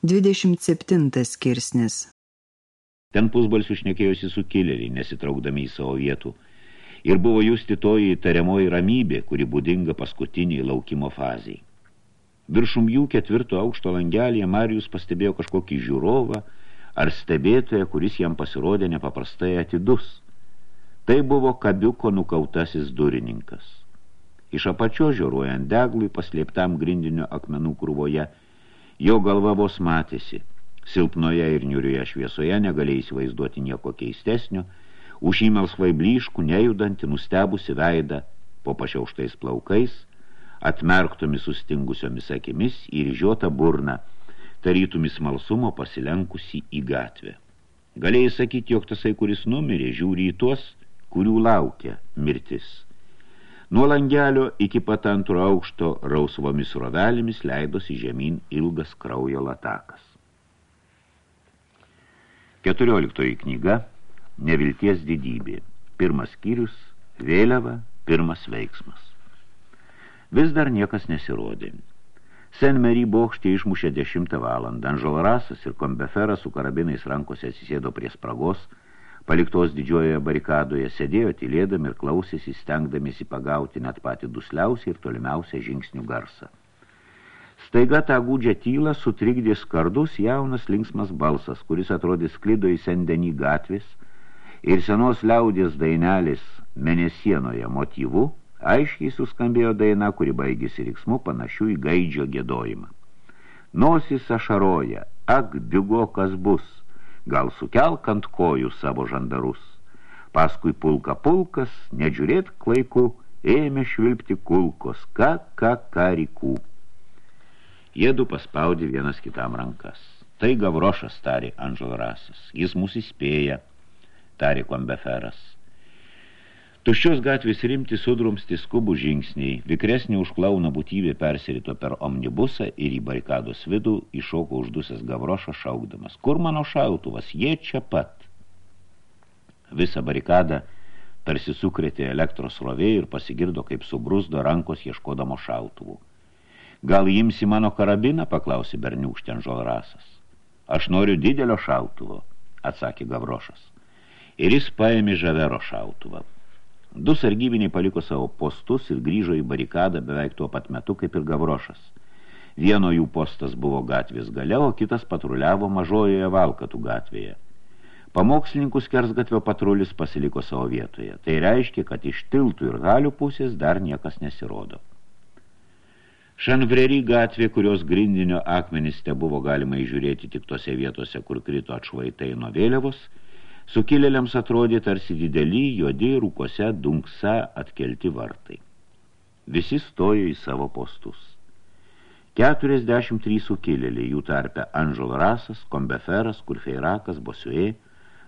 27 skirsnis Ten pusbalsių šnekėjosi sukilėliai, nesitraukdami į savo vietų. Ir buvo justi toji tariamoji ramybė, kuri būdinga paskutiniai laukimo faziai. Viršum jų ketvirto aukšto langelėje Marijus pastebėjo kažkokį žiūrovą ar stebėtoją, kuris jam pasirodė nepaprastai atidus. Tai buvo kabiuko nukautasis durininkas. Iš apačio žiūruojant deglui paslėptam grindinio akmenų krūvoje – Jo galva vos matėsi. Silpnoje ir niurioje šviesoje negalėjai įsivaizduoti nieko keistesnio, už įmelsvai blyškų, nejudantį, nustebusi veidą, po pašiauštais plaukais, atmerktomis sustingusiomis akimis ir žiota burna, tarytumis malsumo pasilenkusi į gatvę. Galėjai sakyti, jog tasai, kuris numirė, žiūri į tuos, kurių laukia mirtis. Nuo langelio iki pat antro aukšto rausvomis rovelėmis leidosi žemyn ilgas kraujo latakas. Keturioliktoji knyga Nevilties didybė. Pirmas skyrius – vėliava, pirmas veiksmas. Vis dar niekas nesirodė. Sen-Mery bokštė išmušė dešimtą valandą. Anželrasas ir kombeferas su karabinais rankose atsisėdo prie spragos – paliktos didžiojoje barikadoje, sėdėjo tylėdami ir klausėsi, stengdamiesi pagauti net patį dusliausią ir tolimiausią žingsnių garsą. Staiga tą gūdžią tylą sutrikdė skardus jaunas linksmas balsas, kuris atrodė sklido į sendenį gatvės ir senos liaudės dainelės mėnesienoje motyvu, aiškiai suskambėjo daina, kuri baigėsi riksmu panašių į gaidžio gėdojimą. Nosis ašaroja, ak, bigo kas bus – gal sukelk ant kojų savo žandarus. Paskui pulka pulkas, nedžiūrėt klaiku, ėmė švilpti kulkos, ką, ką, ką rykų. Jėdu paspaudė vienas kitam rankas. Tai Gavrošas, tarė Anžel Rasas. Jis mūsų įspėja, tarė Kombeferas. Tuščios gatvės rimti sudrumsti skubų žingsniai, vikresnė užklauna būtybė persirito per omnibusą ir į barikados vidų iššoko uždusęs Gavrošo šaukdamas. Kur mano šautuvas? Jie čia pat. Visą barikadą tarsi sukrėtė elektros rovė ir pasigirdo, kaip subrusdo rankos ieškodamo šautuvų. Gal imsi mano karabiną, paklausė berniūkštien žolrasas. Aš noriu didelio šautuvo, atsakė Gavrošas. Ir jis paėmė žavero šautuvą. Du sargybiniai paliko savo postus ir grįžo į barikadą beveik tuo pat metu kaip ir Gavrošas. Vieno jų postas buvo gatvės gale, o kitas patruliavo mažojoje Valkatų gatvėje. Pamokslininkų skersgatvio patrulis pasiliko savo vietoje. Tai reiškia, kad iš tiltų ir galių pusės dar niekas nesirodo. Šanvreri gatvė, kurios grindinio akmenys te buvo galima įžiūrėti tik tose vietose, kur krito atšvaitai nuo vėliavos – Sukilėliams atrodė tarsi dideli, juodi rūkose dunksa atkelti vartai. Visi stojo į savo postus. 43 sukilėliai, jų tarpe Anžel Rasas, Kombeferas, Kurfeirakas, Bosiuė,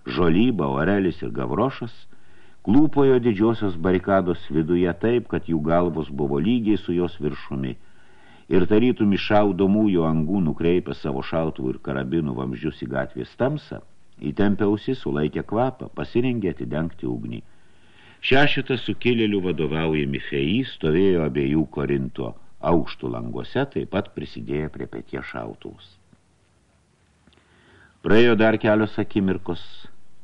Žolyba, Orelis ir Gavrošas, klūpojo didžiosios barikados viduje taip, kad jų galvos buvo lygiai su jos viršumi, ir tarytum iš šaudomųjų angų nukreipę savo šautuvų ir karabinų vamzdžius į gatvės tamsą, Įtempė ausis, sulaikė kvapą, pasirengė atidengti ugnį. Šešitas sukilėlių vadovaujami fėjai stovėjo abiejų korinto aukštų languose, taip pat prisidėjo prie petie šautuvus. Praėjo dar kelios akimirkos,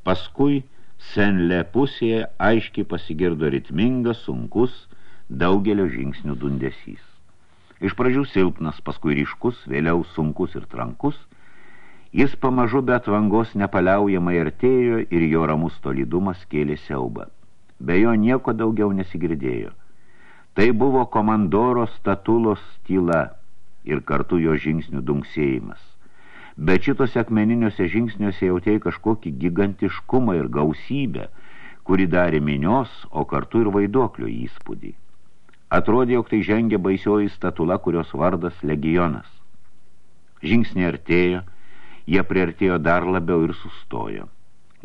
paskui senle pusėje aiškiai pasigirdo ritmingas, sunkus, daugelio žingsnių dundesys. Iš pradžių silpnas, paskui ryškus, vėliau sunkus ir trankus – Jis pamažu bet vangos nepaliaujamai artėjo ir jo ramus tolydumas kėlė siaubą. Be jo nieko daugiau nesigirdėjo. Tai buvo komandoro statulos tyla ir kartu jo žingsnių dunksėjimas. Bet šitose akmeniniuose žingsniuose jautėjai kažkokį gigantiškumą ir gausybę, kuri darė minios, o kartu ir vaiduoklio įspūdį. Atrodė, jog tai žengia baisioji statula, kurios vardas legionas. Žingsnė artėjo, Jie priartėjo dar labiau ir sustojo.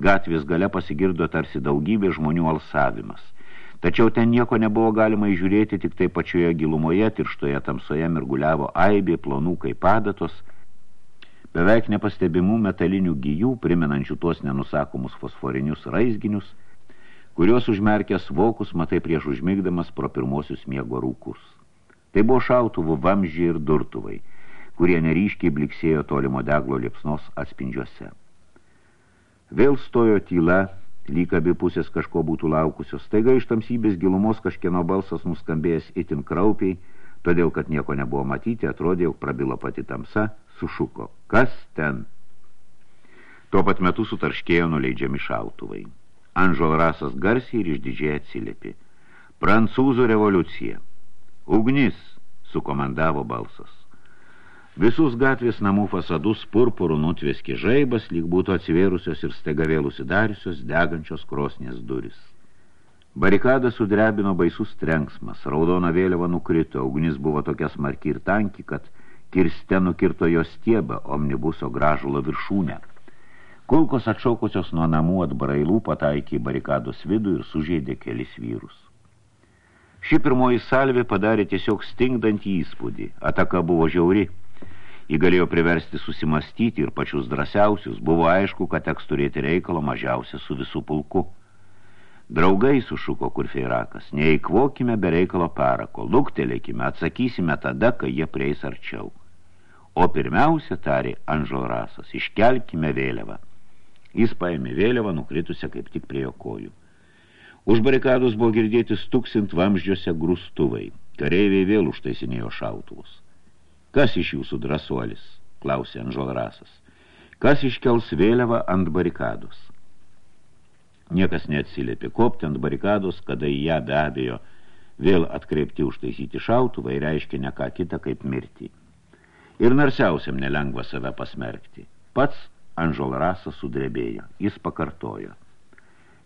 Gatvės gale pasigirdo tarsi daugybė žmonių alsavimas. Tačiau ten nieko nebuvo galima įžiūrėti, tik tai pačioje gilumoje, tirštoje tamsoje mirguliavo aibė plonų kaip adatos, beveik nepastebimų metalinių gyjų, primenančių tuos nenusakomus fosforinius raizginius, kuriuos užmerkęs vokus matai prieš užmigdamas pro pirmosius miego rūkus. Tai buvo šautuvų vamžiai ir durtuvai – kurie neryškiai bliksėjo tolimo deglo liepsnos atspindžiuose. Vėl stojo tyla, lyg abi pusės kažko būtų laukusios. Staiga iš tamsybės gilumos kažkieno balsas nuskambėjęs itin kraupiai, todėl, kad nieko nebuvo matyti, atrodė, jog prabilo pati tamsa, sušuko. Kas ten? Tuo pat metu sutarškėjo nuleidžiami šautuvai. Anžol rasas garsiai ir išdidžiai atsilėpi. Prancūzų revoliucija. Ugnis, sukomandavo balsas. Visus gatvės namų fasadus purpurų nutvėskė žaibas, lyg būtų atsivėrusios ir staiga vėl užsidariusios degančios krosnės duris. Barikadą sudrebino baisus trenksmas, raudona vėliava nukrito, ugnis buvo tokia smarki ir tanki, kad kirste nukirto jos stiebą omnibuso gražulo viršūnę. Kulkos atšaukusios nuo namų atbarailų pataikė į barikados vidų ir sužeidė kelis vyrus. Ši pirmoji salvė padarė tiesiog stingdantį įspūdį. Ataka buvo žiauri – Jį galėjo priversti susimastyti ir pačius drąsiausius. Buvo aišku, kad teks turėti reikalo mažiausia su visų pulku. Draugai, sušuko kurfeirakas, neįkvokime be reikalo parako, luktelėkime, atsakysime tada, kai jie prieis arčiau. O pirmiausia, tarė Anželrasas, iškelkime vėliavą. Jis paėmė vėliavą, nukritusią kaip tik prie jo kojų. Už barikados buvo girdėti stuksint vamždžiuose grūstuvai. Kareiviai vėl užtaisinėjo šautuvus. Kas iš jūsų drasuolis? klausė Anžolrasas. Kas iškels vėliavą ant barikados? Niekas neatsiliepė kopti ant barikados, kada į ją be abejo vėl atkreipti užtaisyti šautuvą ir reiškia ne ką kitą kaip mirtį. Ir narsiausiam nelengva save pasmerkti. Pats Anžolrasas sudrebėjo. Jis pakartojo.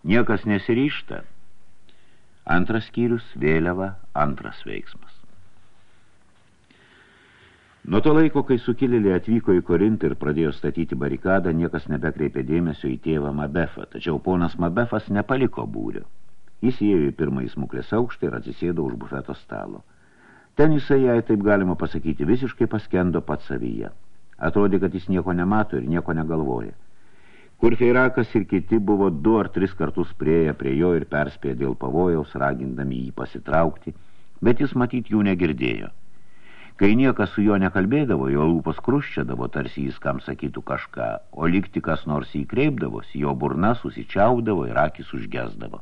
Niekas nesiryšta. Antras skyrius, vėliava, antras veiksmas. Nuo to laiko, kai sukilėliai atvyko į Korintą ir pradėjo statyti barikadą, niekas nebekreipė dėmesio į tėvą Mabefą, tačiau ponas Mabefas nepaliko būrio. Jis įėjo į pirmąjį smuklės aukštą ir atsisėdo už bufeto stalo. Ten jisai, jei taip galima pasakyti, visiškai paskendo pat savyje. Atrodė, kad jis nieko nemato ir nieko negalvoja. Kur Feirakas ir kiti buvo du ar tris kartus prieję prie jo ir perspėję dėl pavojaus, ragindami jį pasitraukti, bet jis matyt jų negirdėjo. Kai niekas su juo nekalbėdavo, jo lūpos kruščiadavo, tarsi jis kam sakytų kažką, o likti kas nors įkreipdavosi, jo burna susičiaudavo ir akis užgesdavo.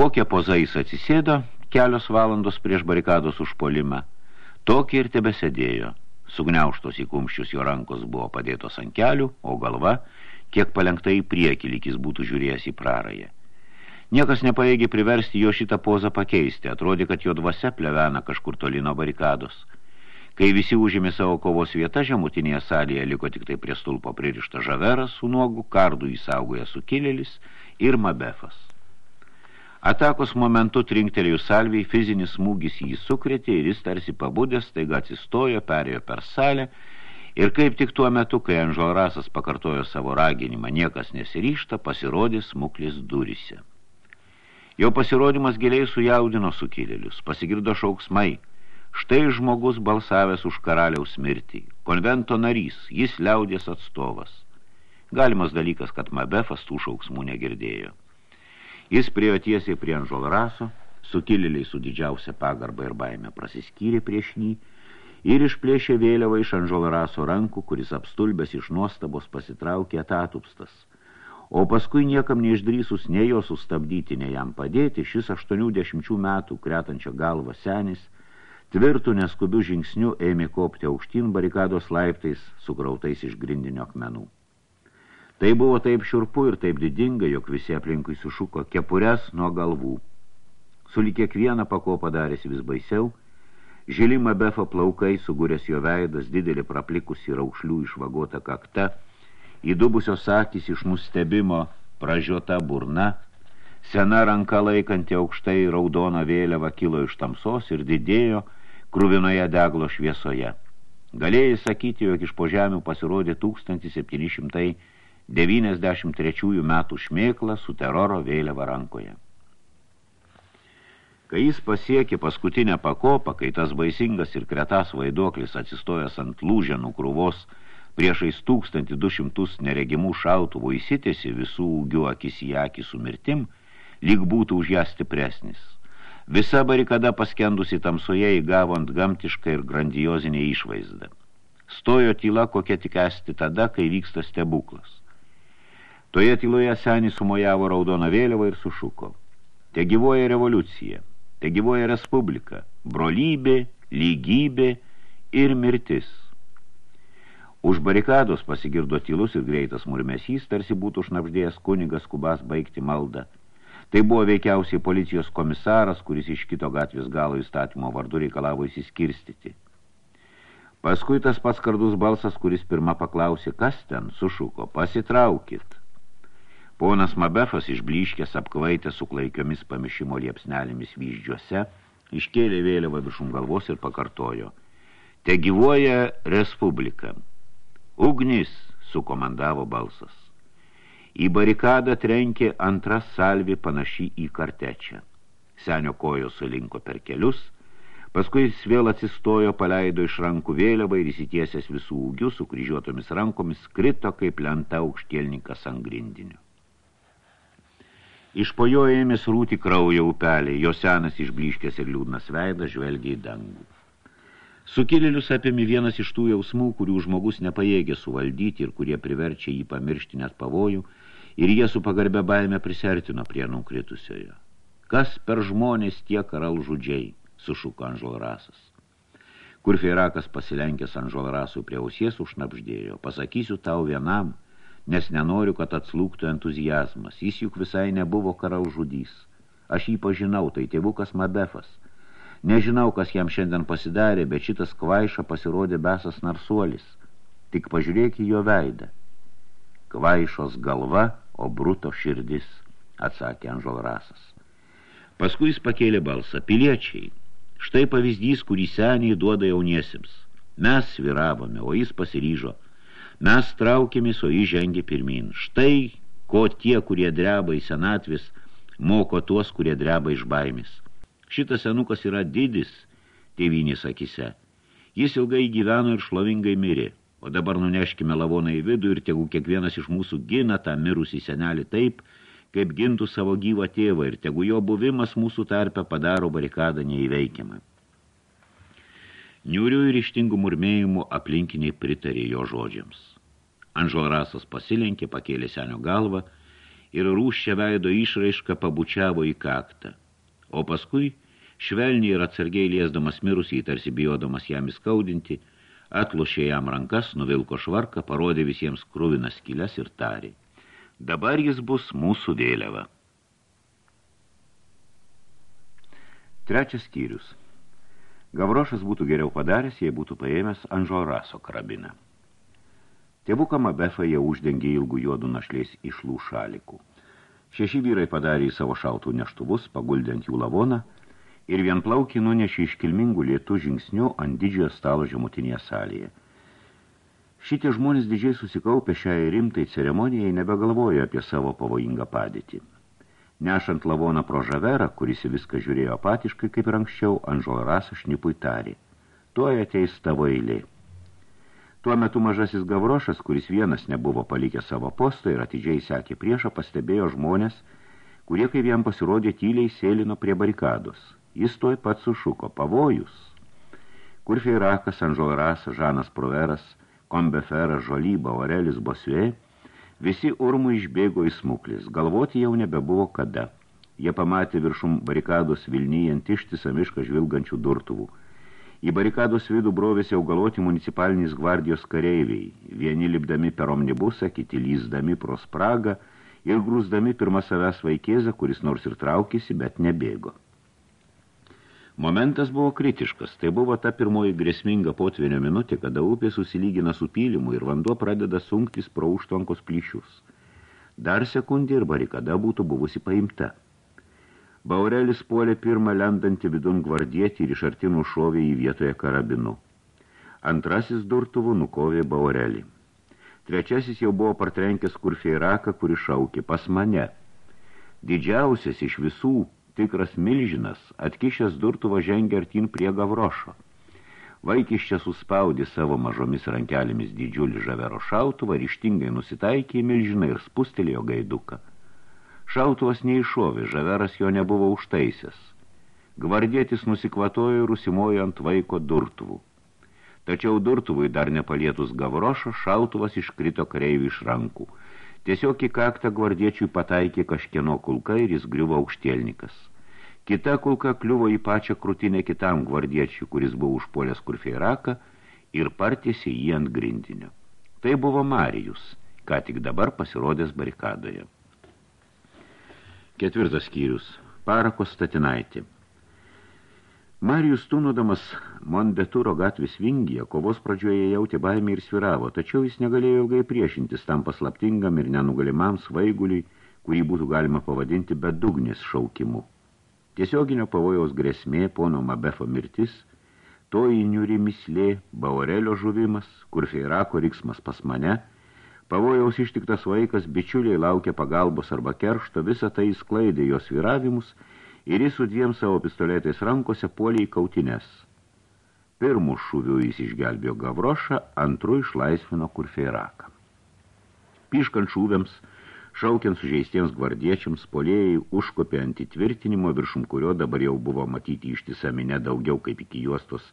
Kokią pozą jis atsisėdo kelios valandos prieš barikados užpolimą, tokį ir tebesėdėjo. Sugniauštos į kumščius jo rankos buvo padėtos ant kelių, o galva, kiek palengta į priekį, lyg jis būtų žiūrėjęs į prarąją. Niekas nepaėgė priversti jo šitą pozą pakeisti. Atrodė, kad jo dvasia plevena kažkur tolino barikados. Kai visi užėmė savo kovos vietą, žemutinėje salėje liko tik tai prie stulpo pririšta žaveras su nuogu, kardų įsaugoja sukilėlis ir Mabefas. Atakos momentu trinktelėjus salviai, fizinis smūgis jį sukrėtė ir jis tarsi pabudęs, taiga atsistojo, perėjo per salę ir kaip tik tuo metu, kai Anželrasas pakartojo savo raginimą, niekas nesiryšta, pasirodė smuklis durise. Jo pasirodymas giliai sujaudino sukilėlius, pasigirdo šauksmai. Štai žmogus balsavęs už karaliaus mirtį, konvento narys, jis liaudės atstovas. Galimas dalykas, kad Mabefas tų šauksmų negirdėjo. Jis priejo tiesiai prie Anžolraso, sukilėliai su didžiausia pagarba ir baime prasiskyrė prieš jį ir išplėšė vėliavą iš Anžolraso rankų, kuris apstulbęs iš nuostabos pasitraukė atatupstas – o paskui niekam neišdrysus nei jo sustabdyti, nei jam padėti, šis 80 metų kretančio galvą senis, tvirtų neskubių žingsnių ėmė kopti aukštyn barikados laiptais, sugrautais iš grindinio akmenų. Tai buvo taip šiurpu ir taip didinga, jog visi aplinkui sušuko kepures nuo galvų. Sulik kiekvieną pakopą darėsi vis baisiau, žilima befo plaukai, sugūręs jo veidas, didelį praplikusi raukšlių išvagota kakta – įdubusios akys iš nustebimo pražiota burna, sena ranka laikanti aukštai raudoną vėliavą kilo iš tamsos ir didėjo kruvinoje deglo šviesoje. Galėjai sakyti, jog iš po žemių pasirodė 1793 metų šmėkla su teroro vėliava rankoje. Kai jis pasiekė paskutinę pakopą, kai tas baisingas ir kretas vaiduoklis atsistojęs ant lūženų krūvos, priešais 1200 neregimų šautuvų įsitėsi visų ūgių akis į akį su mirtim, lyg būtų už ją stipresnis. Visa barikada paskendusi tamsoje įgavo ant gamtišką ir grandiozinę išvaizdą. Stojo tyla, kokia tik esti tada, kai vyksta stebuklas. Toje tyloje senis sumojavo raudoną vėliavą ir sušuko. Te gyvoja revoliucija, te gyvoja respublika, brolybė, lygybė ir mirtis. Už barikados pasigirdo tylus ir greitas murmesys, tarsi būtų šnapždėjęs kunigas kubas baigti maldą. Tai buvo veikiausiai policijos komisaras, kuris iš kito gatvės galo įstatymo vardu reikalavo įsiskirstyti. Paskui tas pats kardus balsas, kuris pirma paklausė, kas ten, sušuko, pasitraukit. Ponas Mabefas išbliškęs apkvaitę su klaikiomis pamišimo liepsnelėmis vyždžiuose, iškėlė vėliavą viršum galvos ir pakartojo. Te gyvuoja Respublika. Ugnis, sukomandavo balsas. Į barikadą trenkė antras salvi panaši į kartečią. Senio kojos sulinko per kelius, paskui jis vėl atsistojo, paleido iš rankų vėliavą ir įsitiesęs visų ūgių su kryžiuotomis rankomis krito kaip lenta aukštielninkas ant grindinių. Iš po jo ėmės rūti kraujo upelį, jo senas išbliškęs ir liūdnas veidas žvelgia į dangų. Sukilėlius apėmė vienas iš tų jausmų, kurių žmogus nepajėgė suvaldyti ir kurie priverčia jį pamiršti net pavojų, ir jie su pagarbė baime prisertino prie nukritusiojo. Kas per žmonės tiek karalžudžiai, sušuko Anžolrasas. Kur Feirakas pasilenkęs Anžolrasų prie ausies užnapždėjo, pasakysiu tau vienam – nes nenoriu, kad atslūktų entuzijazmas. Jis juk visai nebuvo karaužudys. Aš jį pažinau, tai tėvukas Mabefas. Nežinau, kas jam šiandien pasidarė, bet šitas kvaiša pasirodė besas narsuolis. Tik pažiūrėk į jo veidą. Kvaišos galva, o bruto širdis, atsakė Anžolrasas. Paskui jis pakėlė balsą. Piliečiai, štai pavyzdys, kurį seniai duoda jauniesiems. Mes sviravome, o jis pasiryžo – Mes traukėmės, o jis žengė pirmin. Štai, ko tie, kurie dreba į senatvis, moko tuos, kurie dreba iš baimės. Šitas senukas yra didis, tėvinys akise. Jis ilgai gyveno ir šlovingai mirė. O dabar nuneškime lavoną į vidų ir tegu kiekvienas iš mūsų gina tą mirusį senelį taip, kaip gintų savo gyvą tėvą ir tegu jo buvimas mūsų tarpe padaro barikadą neįveikiamą. Niūrių ir ištingų murmėjimų aplinkiniai pritarė jo žodžiams. Anžolrasas pasilenkė, pakėlė senio galvą ir rūščią veido išraišką pabučiavo į kaktą. O paskui, švelniai ir atsargiai liesdamas mirusį, tarsi bijodamas jam įskaudinti, atlošė jam rankas, nuvilko švarką, parodė visiems kruvinas skylės ir tarė. Dabar jis bus mūsų vėliava. Trečias skyrius – Gavrošas būtų geriau padaręs, jei būtų paėmęs Anžoraso karabiną. Tėvuką Mabefą jie uždengė ilgų juodų našliais išlų šalikų. Šeši vyrai padarė į savo šautų neštuvus, paguldant jų lavoną, ir vien plaukį nunešė iškilmingų lietų žingsnių ant didžiojo stalo žemutinėje salėje. Šitie žmonės didžiai susikaupę šiai rimtai ceremonijai nebegalvojo apie savo pavojingą padėtį. Nešant lavoną pro žaverą, kuris viską žiūrėjo apatiškai, kaip ir anksčiau, Anžolas šnipui tarė. Tuoj ateis tavo eilė. Tuo metu mažasis Gavrošas, kuris vienas nebuvo palikę savo postą ir atidžiai sekė priešą, pastebėjo žmonės, kurie, kaip jam pasirodė, tyliai sėlino prie barikados. Jis tuoj pat sušuko pavojus. Kur Feirakas, Anžolas, Žanas Proveras, Kombeferas, Žolyba, Orelis, Bosvė – Visi urmų išbėgo į smuklis, galvoti jau nebebuvo kada. Jie pamatė viršum barikados Vilnyjant ištisą mišką žvilgančių durtuvų. Į barikados vidų brovėsi augaloti municipalinis gvardijos kareiviai, vieni lipdami per omnibusą, kiti lyzdami pro spragą ir grūsdami pirmą savęs vaikėzą, kuris nors ir traukėsi, bet nebėgo. Momentas buvo kritiškas. Tai buvo ta pirmoji grėsminga potvinio minutė, kada upė susilygina su pylimu ir vanduo pradeda sunktis pro užtvankos plyšius. Dar sekundė ir barikada būtų buvusi paimta. Baurelis puolė pirmą lendantį vidun gvardietį ir iš artinų šovė į vietoje karabinu. Antrasis durtuvų nukovė Baurelį. Trečiasis jau buvo partrenkęs kurfeiraką, kuri šaukė pas mane. Didžiausias iš visų tikras milžinas, atkišęs durtuvą žengė artin prie Gavrošo. Vaikis čia suspaudė savo mažomis rankelėmis didžiulį žavero šautuvą, ryštingai nusitaikė milžiną ir spustelėjo gaiduką. Šautuvas neiššovė, žaveras jo nebuvo užtaisęs. Gvardėtis nusikvatojo ir užsimojo ant vaiko durtuvų. Tačiau durtuvui dar nepalietus gavrošo, šautuvas iškrito kareivių iš rankų. Tiesiog į kaktą gvardiečiui pataikė kažkieno kulka ir jis griuvo aukštielnikas. Kita kulka kliuvo į pačią krūtinę kitam gvardiečiui, kuris buvo užpuolęs kurfeiraką ir partėsi jį ant grindinio. Tai buvo Marijus, ką tik dabar pasirodęs barikadoje. Ketvirtas skyrius. Parakos statinaitė. Marijus tūnodamas Mondeturo gatvės vingyje, kovos pradžioje jautė baimę ir sviravo, tačiau jis negalėjo ilgai priešintis tam paslaptingam ir nenugalimam svaiguliui, kurį būtų galima pavadinti bedugnis šaukimu. Tiesioginio pavojaus grėsmė, pono Mabefo mirtis, toji niuri mislė, Baurelio žuvimas, kur feirako riksmas pas mane – Pavojaus ištiktas vaikas, bičiuliai laukia pagalbos arba keršto, visą tai sklaidė jos viravimus ir jis su dviem savo pistoletais rankose puolė į kautinės. Pirmų šūvių jis išgelbėjo Gavrošą, antrų išlaisvino Kurfeiraką. Piškant šūviams, šaukiant sužeistiems gvardiečiams, polėjai užkopė ant įtvirtinimo, viršum kurio dabar jau buvo matyti ištisa minė daugiau kaip iki juostos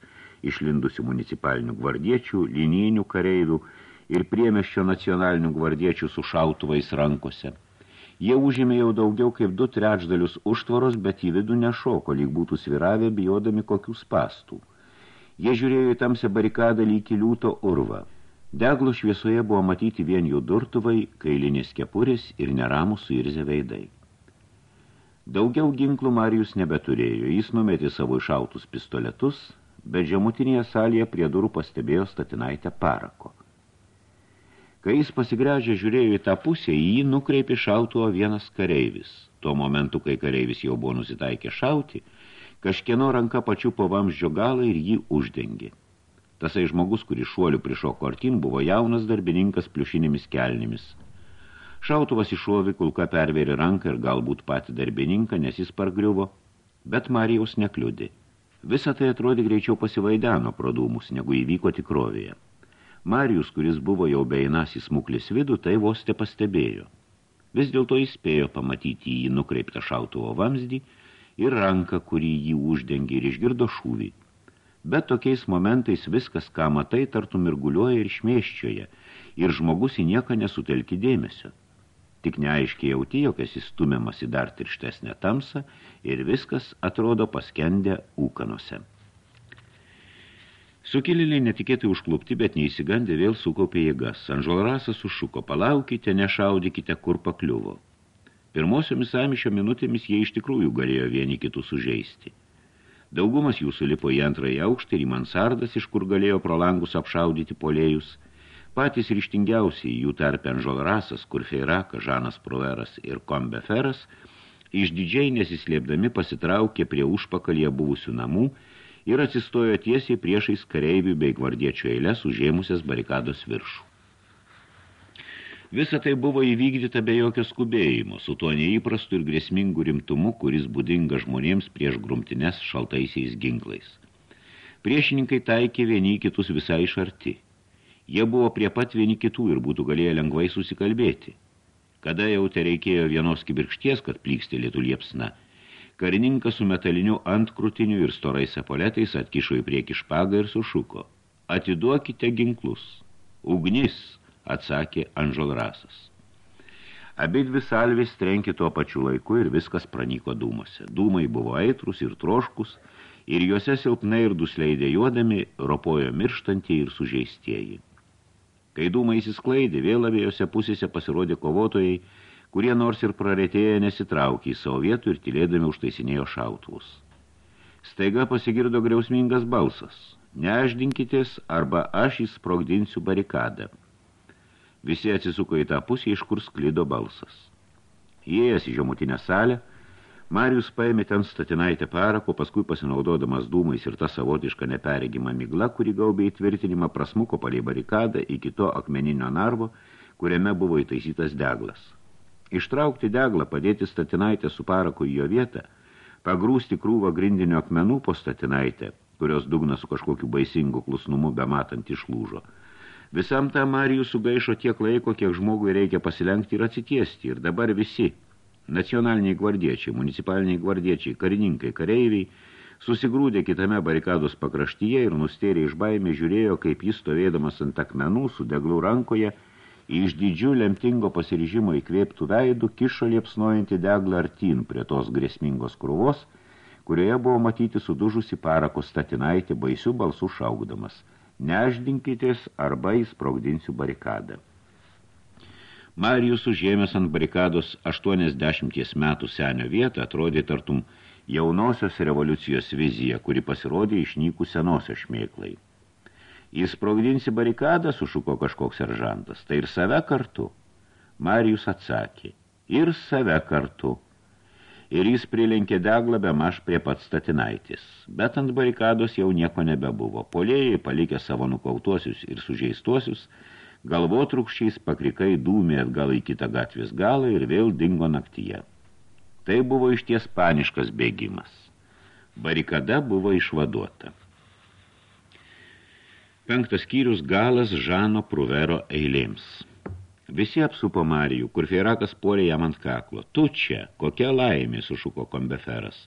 išlindusių municipalinių gvardiečių, linijinių kareivių ir priemeščio nacionalinių gvardiečių su šautuvais rankose. Jie užėmė jau daugiau kaip du trečdalius užtvaros, bet į vidų nešoko, lyg būtų sviravę, bijodami kokių spastų. Jie žiūrėjo į tamsią barikadą lyg į liūto urvą. Deglo šviesoje buvo matyti vien jų durtuvai, kailinės kepuris ir neramų suirzę veidai. Daugiau ginklų Marijus nebeturėjo, jis numetė savo išautus pistoletus, bet žemutinėje salėje prie durų pastebėjo statinaitę parako. Kai jis pasigręžė žiūrėjo į tą pusę, į jį nukreipė šautuvo vienas kareivis. Tuo momentu, kai kareivis jau buvo nusitaikę šauti, kažkieno ranka pačiupo vamzdžio galą ir jį uždengė. Tasai žmogus, kuris šuoliu prišoko artin, buvo jaunas darbininkas pliušinėmis kelnimis. Šautuvas iššovė, kulka pervėrė ranką ir galbūt patį darbininką, nes jis pargriuvo, bet Marijaus nekliudė. Visa tai atrodė greičiau pasivaideno pro dūmus, negu įvyko tikrovėje. Marijus, kuris buvo jau beinas į smuklis vidų, tai vos te pastebėjo. Vis dėlto įspėjo pamatyti jį nukreiptą šautuvo vamzdį ir ranką, kurį jį uždengė ir išgirdo šūvį. Bet tokiais momentais viskas, ką matai, tartum mirguliuoja ir šmėščioje, ir žmogus į nieką nesutelki dėmesio. Tik neaiškiai jauti, jog esi stumiamas į dar tirštesnę tamsą ir viskas atrodo paskendę ūkanose. Sukilėliai netikėtai užklupti, bet neįsigandė vėl sukaupė jėgas. Anžolrasas sušuko, palaukite, nešaudykite, kur pakliuvo. Pirmosiomis amišio minutėmis jie iš tikrųjų galėjo vieni kitus sužeisti. Daugumas jų sulipo į antrąjį aukštą ir į mansardas, iš kur galėjo pro langus apšaudyti polėjus. Patys ryštingiausiai jų tarp Anžolrasas, Kurfeirakas, Žanas Proveras ir Kombeferas, išdidžiai nesislėpdami pasitraukė prie užpakalyje buvusių namų ir atsistojo tiesiai priešais kareivių bei gvardiečių eilės užėmusias barikados viršų. Visa tai buvo įvykdyta be jokio skubėjimo, su tuo neįprastu ir grėsmingu rimtumu, kuris būdinga žmonėms prieš grumtines šaltaisiais ginklais. Priešininkai taikė vieni kitus visai iš arti. Jie buvo prie pat vieni kitų ir būtų galėję lengvai susikalbėti. Kada jau te reikėjo vienos kibirkšties, kad plykstelėtų liepsna – Karininkas su metaliniu antkrutiniu ir storais apoletais atkišo į priekį špagą ir sušuko. Atiduokite ginklus. Ugnis, atsakė Anžolrasas. Abidvi salvis trenkė tuo pačiu laiku ir viskas pranyko dūmose. Dūmai buvo aitrus ir troškus, ir juose silpnai ir dusliai dėjuodami ropojo mirštantieji ir sužeistieji. Kai dūmai įsisklaidė, vėl abiejose pusėse pasirodė kovotojai, kurie nors ir praretėję nesitraukė į savo vietų ir tylėdami užtaisinėjo šautuvus. Staiga pasigirdo griausmingas balsas. Neaždinkitės arba aš įsprogdinsiu barikadą. Visi atsisuko į tą pusę, iš kur sklido balsas. Įėjęs į žemutinę salę, Marijus paėmė ten statinaitę parako, paskui pasinaudodamas dūmais ir tą savotišką neperegimą miglą, kuri gaubė įtvirtinimą prasmuko palei barikadą iki to akmeninio narvo, kuriame buvo įtaisytas deglas. Ištraukti deglą, padėti statinaitę su paraku į jo vietą, pagrūsti krūvą grindinio akmenų po statinaitę, kurios dugnas su kažkokiu baisingu klusnumu bematant išlūžo. Visam tą Marijų sugaišo tiek laiko, kiek žmogui reikia pasilenkti ir atsitiesti. Ir dabar visi – nacionaliniai gvardiečiai, municipaliniai gvardiečiai, karininkai, kareiviai – Susigrūdė kitame barikados pakraštyje ir nustėrė iš baimė žiūrėjo, kaip jis stovėdamas ant akmenų su deglų rankoje, iš didžių lemtingo pasiryžimo įkvėptų veidų kišo liepsnojantį deglą artin prie tos grėsmingos krūvos, kurioje buvo matyti sudužusi parako statinaitį baisių balsų šaukdamas. Neždinkitės arba įsprogdinsiu barikadą. Marijus užėmęs ant barikados 80 metų senio vietą atrodė tartum jaunosios revoliucijos vizija, kuri pasirodė išnykų senosios šmėklai. Įsprogdinsi barikadą, sušuko kažkoks seržantas, tai ir save kartu. Marijus atsakė, ir save kartu. Ir jis prilenkė deglą be maž prie pat statinaitis. Bet ant barikados jau nieko nebebuvo. Polėjai, palikę savo nukautuosius ir sužeistuosius, galvotrukščiais pakrikai dūmė atgal į kitą gatvės galą ir vėl dingo naktyje. Tai buvo išties paniškas bėgimas. Barikada buvo išvaduota. Penktas skyrius galas Žano Pruvero eilėms. Visi apsupo Marijų, kur Feirakas puolė jam ant kaklo. Tu čia, kokia laimė, sušuko kombeferas.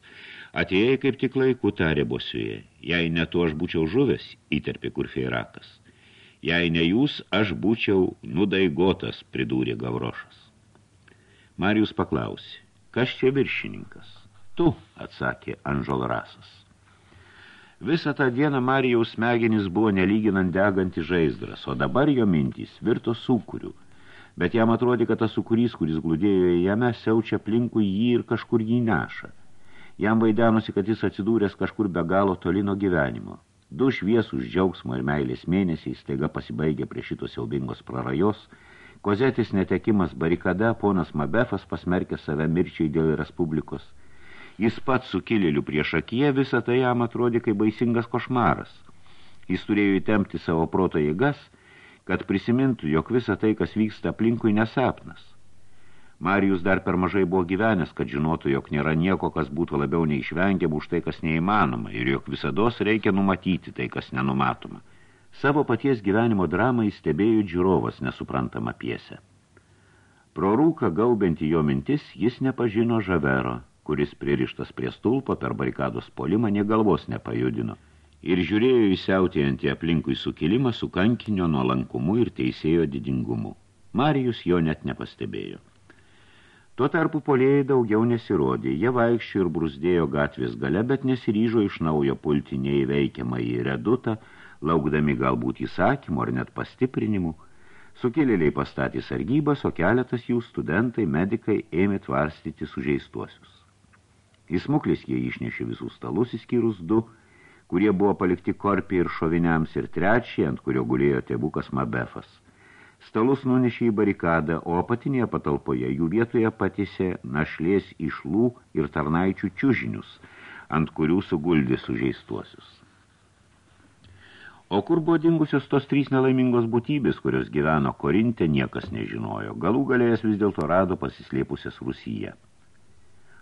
Atėjai kaip tik laiku tarė bosiuje. Jei ne tu aš būčiau žuvęs, įterpė kur Feirakas. Jei ne jūs, aš būčiau nudaigotas, pridūrė Gavrošas. Marijus paklausė, kas čia viršininkas? Tu, atsakė Anžol Rasas. Visą tą dieną Marijaus smegenis buvo nelyginant deganti žaizdras, o dabar jo mintys virto sūkurių. Bet jam atrodė, kad tas sūkurys, kuris glūdėjo jame, siaučia aplinkui jį ir kažkur jį neša. Jam vaidenosi, kad jis atsidūręs kažkur be galo tolino gyvenimo. Du šviesūs džiaugsmo ir meilės mėnesiai staiga pasibaigė prie šitos siaubingos prarajos. Kozetis netekimas barikada, ponas Mabefas pasmerkė save mirčiai dėl Respublikos. Jis pats sukilėlių prieš akiją, visą tai jam atrodė kaip baisingas košmaras. Jis turėjo įtempti savo proto jėgas, kad prisimintų, jog visa tai, kas vyksta aplinkui, nesapnas. Marijus dar per mažai buvo gyvenęs, kad žinotų, jog nėra nieko, kas būtų labiau neišvengiama už tai, kas neįmanoma, ir jog visados reikia numatyti tai, kas nenumatoma. Savo paties gyvenimo dramą įstebėjo žiūrovas nesuprantama piesę. Pro rūką gaubinti jo mintis jis nepažino Žavero, kuris pririštas prie stulpo per barikados polimą negalvos nepajudino ir žiūrėjo įsiautėjantį aplinkui sukilimą su kankinio nuolankumu ir teisėjo didingumu. Marijus jo net nepastebėjo. Tuo tarpu polėjai daugiau nesirodė, jie vaikščių ir brusdėjo gatvės gale, bet nesiryžo iš naujo pulti neįveikiamą į redutą, laukdami galbūt įsakymų ar net pastiprinimų. Sukėlėliai pastatė sargybas, o keletas jų studentai, medikai ėmė tvarstyti sužeistuosius. Įsmuklis jie išnešė visus stalus, įskyrus du, kurie buvo palikti korpiai ir šoviniams, ir trečiai, ant kurio gulėjo tėvukas Mabefas – Stalus nunešė į barikadą, o apatinėje patalpoje jų vietoje patisė našlės išlų ir tarnaičių čiužinius, ant kurių suguldė sužeistuosius. O kur buvo dingusios tos trys nelaimingos būtybės, kurios gyveno Korinte, niekas nežinojo. Galų galėjęs vis dėlto rado pasislėpusias Rusiją.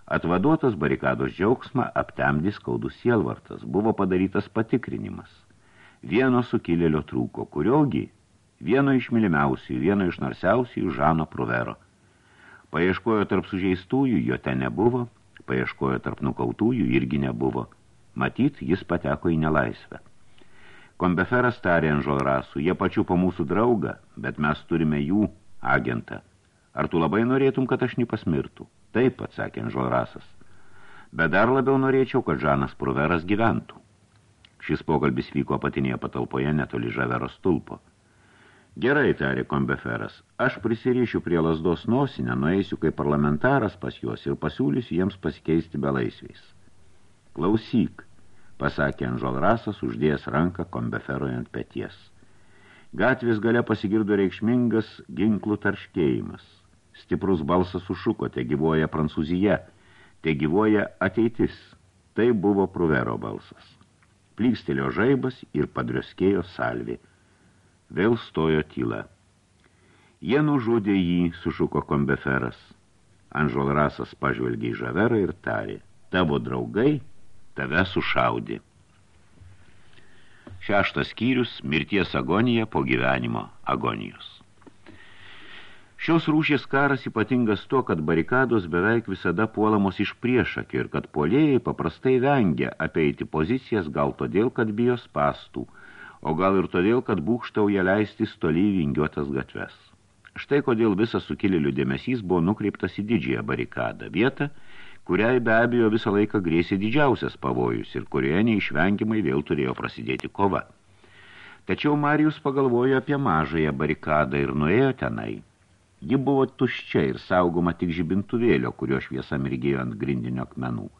Atvaduotas barikados džiaugsmą aptemdys skaudus sielvartas. Buvo padarytas patikrinimas. Vieno sukilėlio trūko, kuriogi vieno iš mylimiausių, vieno iš narsiausių Žano Pruvero. Paieškojo tarp sužeistųjų, jo ten nebuvo, paieškojo tarp nukautųjų, irgi nebuvo. Matyt, jis pateko į nelaisvę. Kombeferas tarė Anžolrasų, jie pačių po mūsų draugą, bet mes turime jų agentą. Ar tu labai norėtum, kad aš nepasmirtų? Taip, atsakė Anžolrasas. Bet dar labiau norėčiau, kad Žanas Pruveras gyventų. Šis pokalbis vyko apatinėje patalpoje netoli Žavero stulpo. Gerai, tarė kombeferas, aš prisirišiu prie lasdos nosinę, nueisiu kaip parlamentaras pas juos ir pasiūlysiu jiems pasikeisti belaisviais. Klausyk, pasakė Anžolrasas, uždėjęs ranką kombeferoje ant peties. Gatvės gale pasigirdo reikšmingas ginklų tarškėjimas. Stiprus balsas sušuko, te gyvoja Prancūzija, te gyvoja ateitis. Tai buvo Pruvero balsas. Plykstelio žaibas ir padrioskėjo salvė. Vėl stojo tyla. Jie nužudė jį, sušuko kombeferas. Anžolrasas pažvelgė į žaverą ir tarė, tavo draugai tave sušaudė. Šeštas skyrius – mirties agonija po gyvenimo agonijos. Šios rūšės karas ypatingas tuo, kad barikados beveik visada puolamos iš priešakio ir kad puolėjai paprastai vengia apeiti pozicijas gal todėl, kad bijo spastų, o gal ir todėl, kad būkštauja leisti toli vingiuotas gatves. Štai kodėl visas sukilėlių dėmesys buvo nukreiptas į didžiąją barikadą vietą, kuriai be abejo visą laiką grėsė didžiausias pavojus ir kurioje neišvengimai vėl turėjo prasidėti kova. Tačiau Marijus pagalvojo apie mažąją barikadą ir nuėjo tenai. Ji buvo tuščia ir saugoma tik žibintuvėlio, kurio šviesa mirgėjo ant grindinio akmenų.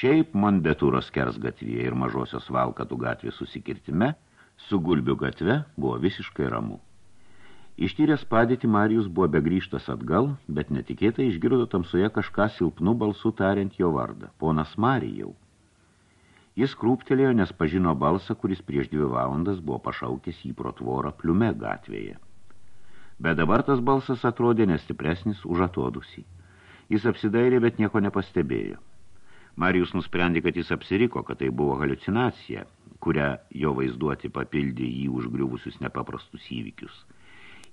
Šiaip Mondetūros kers gatvėje ir mažosios Valkatų gatvės susikirtime, su Gulbių gatve buvo visiškai ramu. Ištyręs padėtį Marijus buvo begrįžtas atgal, bet netikėtai išgirdo tamsoje kažką silpnų balsų tariant jo vardą – ponas Marijau. Jis krūptelėjo, nes pažino balsą, kuris prieš dvi valandas buvo pašaukęs jį pro tvorą pliume gatvėje bet dabar tas balsas atrodė nestipresnis už atodusį. Jis apsidairė, bet nieko nepastebėjo. Marijus nusprendė, kad jis apsiriko, kad tai buvo halucinacija, kurią jo vaizduoti papildė jį užgriuvusius nepaprastus įvykius.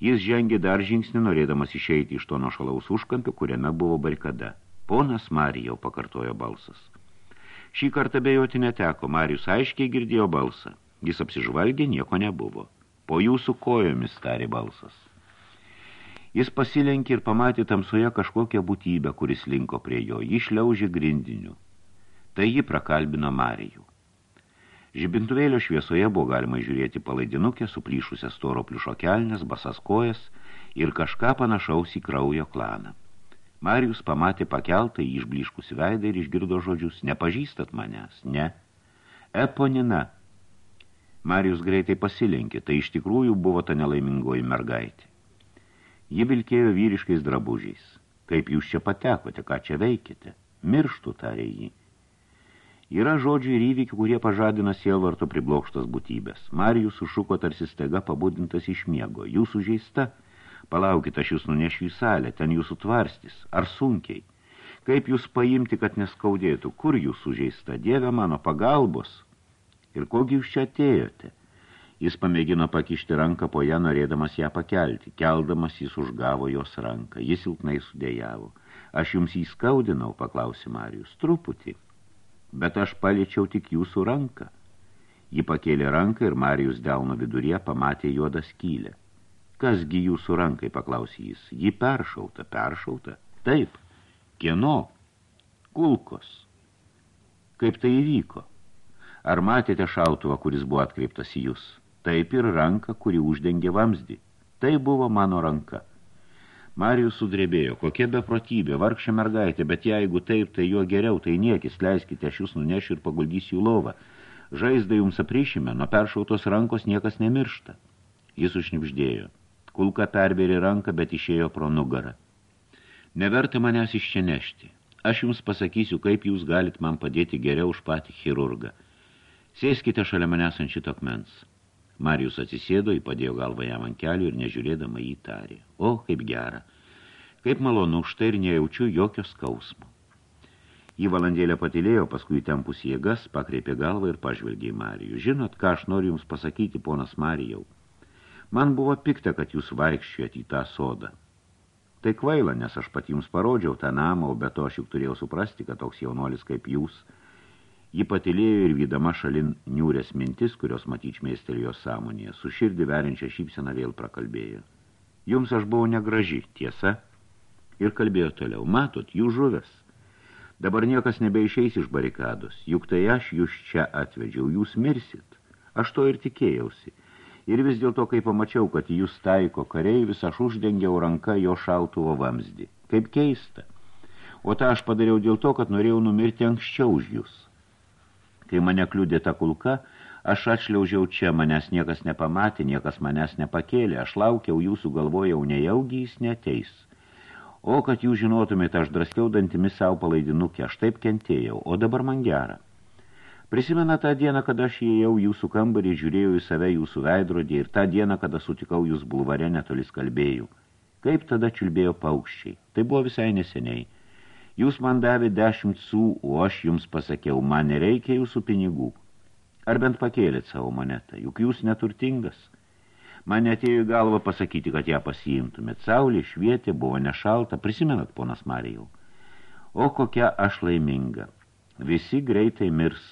Jis žengė dar žingsnį, norėdamas išeiti iš to nuošalaus užkampio, kuriame buvo barikada. Ponas Marijau, pakartojo balsas. Šį kartą bejoti neteko, Marijus aiškiai girdėjo balsą. Jis apsižvalgė, nieko nebuvo. Po jūsų kojomis tarė balsas. Jis pasilenkė ir pamatė tamsoje kažkokią būtybę, kuris linko prie jo. Ji šliaužė grindiniu. Tai ji prakalbino Marijų. Žibintuvėlio šviesoje buvo galima žiūrėti palaidinukę, suplyšusią storo pliušo kelnes, basas kojas ir kažką panašaus į kraujo klaną. Marijus pamatė pakeltą į išbliškusį veidą ir išgirdo žodžius, nepažįstat manęs, ne. Eponina. Marijus greitai pasilenkė, tai iš tikrųjų buvo ta nelaimingoji mergaitė. Ji vilkėjo vyriškais drabužiais. Kaip jūs čia patekote, ką čia veikite? Mirštų, tarė jį. Yra žodžių ir įvykių, kurie pažadina sielvarto priblokštas būtybės. Marijus sušuko tarsi stega pabudintas iš miego. Jūs užeista? Palaukit, aš jūs nunešiu į salę, ten jūsų tvarstis. Ar sunkiai? Kaip jūs paimti, kad neskaudėtų? Kur jūs užeista? Dieve mano pagalbos? Ir kogi jūs čia atėjote? Jis pamėgino pakišti ranką po ją, norėdamas ją pakelti. Keldamas jis užgavo jos ranką. Jis silpnai sudėjavo. Aš jums įskaudinau, paklausė Marijus, truputį. Bet aš paliečiau tik jūsų ranką. Ji pakėlė ranką ir Marijus delno viduryje pamatė juodą skylę. Kasgi jūsų rankai, paklausė jis. Ji peršauta, peršauta. Taip. Kieno? Kulkos. Kaip tai įvyko? Ar matėte šautuvą, kuris buvo atkreiptas į jūs? Taip ir ranką, kuri uždengė vamsdį. Tai buvo mano ranka. Marijus sudrebėjo, kokia beprotybė, vargšė mergaitė, bet jeigu taip, tai jo geriau, tai niekis, leiskite, aš jūs nunešiu ir paguldysiu jų lovą. Žaizdą jums aprišime, nuo peršautos rankos niekas nemiršta. Jis užnipždėjo. Kulka pervėrė ranką, bet išėjo pro nugarą. Neverta manęs iš čia nešti. Aš jums pasakysiu, kaip jūs galit man padėti geriau už patį chirurgą. Sėskite šalia manęs ant šito akmens. Marijus atsisėdo, įpadėjo galvą jam ant kelių ir nežiūrėdama jį tarė. O, kaip gera! Kaip malonu, štai ir nejaučiu jokio skausmo. Jį valandėlę patilėjo, paskui tempus jėgas, pakreipė galvą ir pažvelgė į Marijų. Žinot, ką aš noriu jums pasakyti, ponas Marijau? Man buvo pikta, kad jūs vaikščiojat į tą sodą. Tai kvaila, nes aš pat jums parodžiau tą namą, o be to aš juk turėjau suprasti, kad toks jaunolis kaip jūs – Ji patilėjo ir vydama šalin niūrės mintis, kurios matyč meistelėjo sąmonėje, su širdį veriančią šypseną vėl prakalbėjo. Jums aš buvau negraži, tiesa? Ir kalbėjo toliau, matot, jų žuvęs. Dabar niekas nebeišeis iš barikados, juk tai aš jūs čia atvedžiau, jūs mirsit. Aš to ir tikėjausi. Ir vis dėlto, kai pamačiau, kad jūs taiko kareivis, aš uždengiau ranką jo šautuvo vamsdį. Kaip keista. O tą aš padariau dėl to, kad norėjau numirti anksčiau už jūs. Kai mane kliūdė ta kulka, aš atšliaužiau čia, manęs niekas nepamatė, niekas manęs nepakėlė, aš laukiau jūsų galvojau, nejaugi jis neteis. O kad jūs žinotumėte, aš draskiau dantimis savo palaidinukę, aš taip kentėjau, o dabar man gera. Prisimena tą dieną, kada aš įėjau jūsų kambarį, žiūrėjau į save jūsų veidrodį ir tą dieną, kada sutikau jūs bulvare netolis kalbėjau. Kaip tada čiulbėjo paukščiai. Tai buvo visai neseniai. Jūs man davė dešimt sų, o aš jums pasakiau, man nereikia jūsų pinigų. Ar bent pakėlėt savo monetą, juk jūs neturtingas. Man atėjo į galvą pasakyti, kad ją pasiimtumėt. Saulė švietė, buvo nešalta. Prisimenat, ponas Marijau? O kokia aš laiminga. Visi greitai mirs.